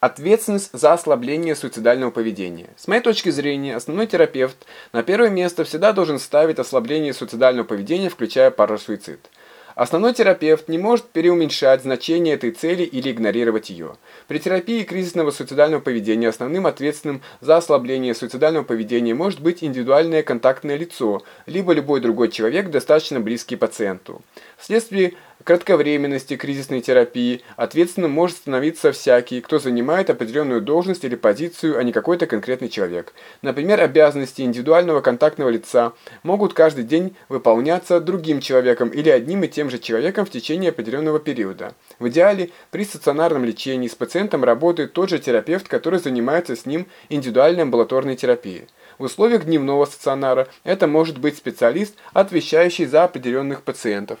Ответственность за ослабление суицидального поведения. С моей точки зрения, основной терапевт на первое место всегда должен ставить ослабление суицидального поведения, включая парасуицид. Основной терапевт не может переуменьшать значение этой цели или игнорировать ее. При терапии кризисного суицидального поведения основным ответственным за ослабление суицидального поведения может быть индивидуальное контактное лицо, либо любой другой человек, достаточно близкий пациенту. Вследствие кратковременности кризисной терапии ответственным может становиться всякий, кто занимает определенную должность или позицию, а не какой-то конкретный человек. Например, обязанности индивидуального контактного лица могут каждый день выполняться другим человеком или одним и тем же человеком в течение определенного периода. В идеале, при стационарном лечении с пациентом работает тот же терапевт, который занимается с ним индивидуальной амбулаторной терапией. В условиях дневного стационара это может быть специалист, отвечающий за определенных пациентов.